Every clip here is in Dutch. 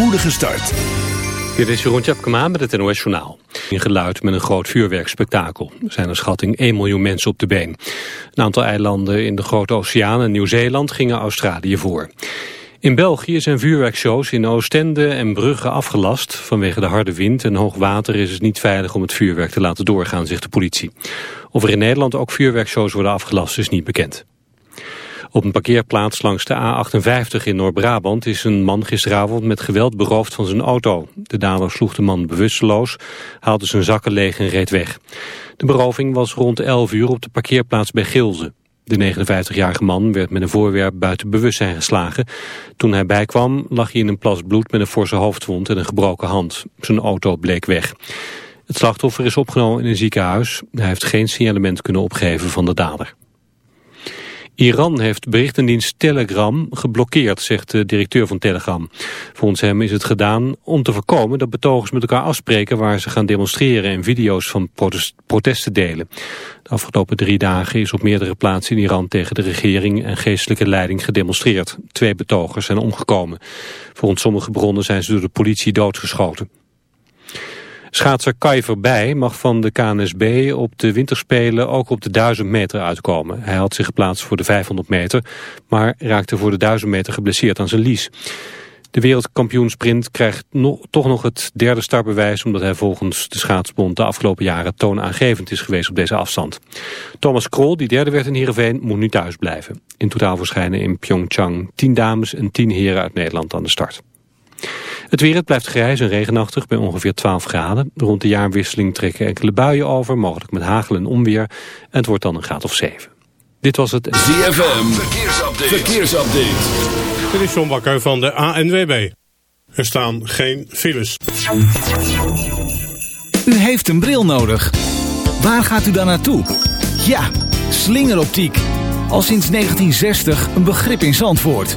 spoedige start. Dit is Jeroen Tjepkema met het NOS Journaal. In geluid met een groot vuurwerkspektakel. Er zijn een schatting 1 miljoen mensen op de been. Een aantal eilanden in de Grote Oceaan en Nieuw-Zeeland gingen Australië voor. In België zijn vuurwerkshows in Oostende en Brugge afgelast. Vanwege de harde wind en hoog water is het niet veilig om het vuurwerk te laten doorgaan, zegt de politie. Of er in Nederland ook vuurwerkshows worden afgelast is niet bekend. Op een parkeerplaats langs de A58 in Noord-Brabant is een man gisteravond met geweld beroofd van zijn auto. De dader sloeg de man bewusteloos, haalde zijn zakken leeg en reed weg. De beroving was rond 11 uur op de parkeerplaats bij Gilze. De 59-jarige man werd met een voorwerp buiten bewustzijn geslagen. Toen hij bijkwam lag hij in een plas bloed met een forse hoofdwond en een gebroken hand. Zijn auto bleek weg. Het slachtoffer is opgenomen in een ziekenhuis. Hij heeft geen signalement kunnen opgeven van de dader. Iran heeft berichtendienst Telegram geblokkeerd, zegt de directeur van Telegram. Volgens hem is het gedaan om te voorkomen dat betogers met elkaar afspreken waar ze gaan demonstreren en video's van protesten delen. De afgelopen drie dagen is op meerdere plaatsen in Iran tegen de regering en geestelijke leiding gedemonstreerd. Twee betogers zijn omgekomen. Volgens sommige bronnen zijn ze door de politie doodgeschoten. Schaatser Kai Verbij mag van de KNSB op de winterspelen ook op de 1000 meter uitkomen. Hij had zich geplaatst voor de 500 meter, maar raakte voor de 1000 meter geblesseerd aan zijn lies. De wereldkampioensprint krijgt toch nog het derde startbewijs... omdat hij volgens de schaatsbond de afgelopen jaren toonaangevend is geweest op deze afstand. Thomas Krol, die derde werd in Heerenveen, moet nu thuis blijven. In totaal verschijnen in Pyeongchang 10 dames en 10 heren uit Nederland aan de start. Het weer het blijft grijs en regenachtig bij ongeveer 12 graden. Rond de jaarwisseling trekken enkele buien over, mogelijk met hagel en onweer. En het wordt dan een graad of 7. Dit was het ZFM Verkeersupdate. Verkeersupdate. Dit is John Bakker van de ANWB. Er staan geen files. U heeft een bril nodig. Waar gaat u dan naartoe? Ja, slingeroptiek. Al sinds 1960 een begrip in Zandvoort.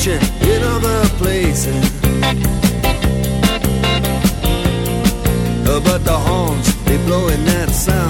fishing in other places. But the horns, they blowing that sound.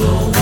Glow.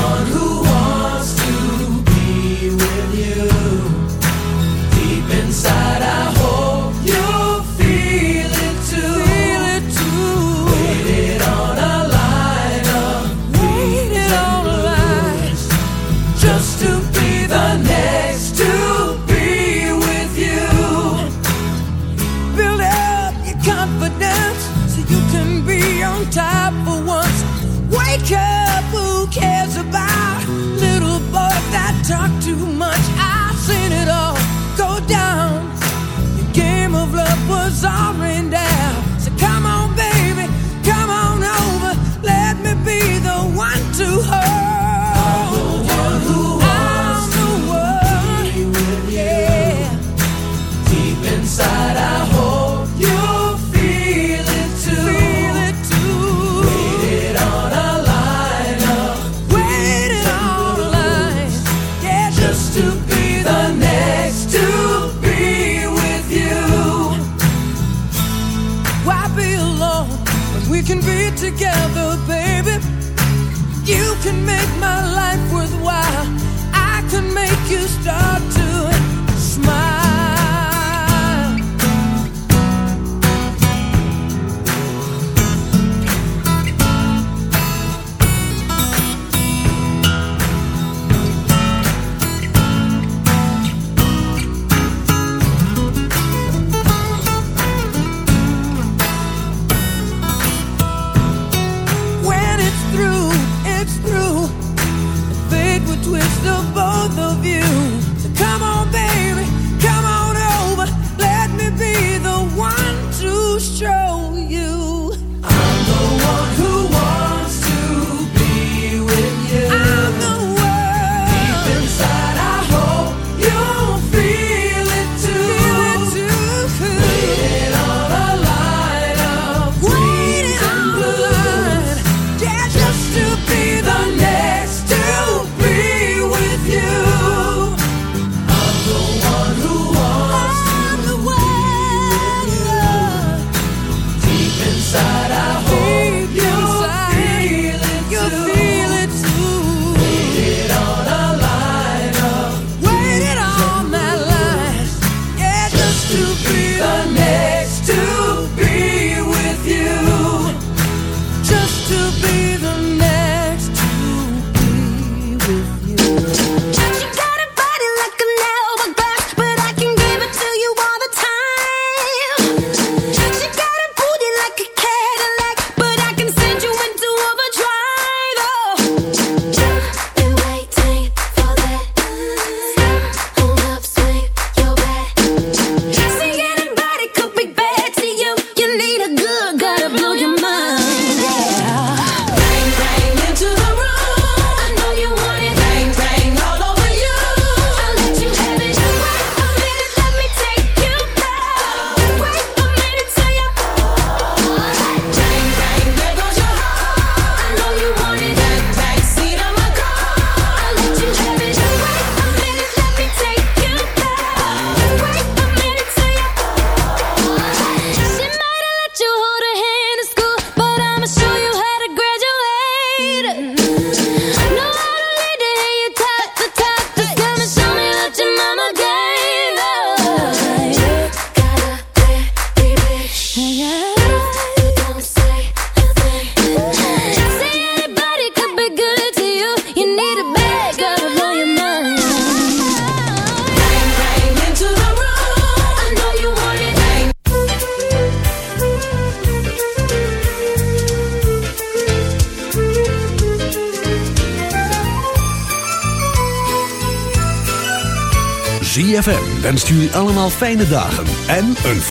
Allemaal fijne dagen en een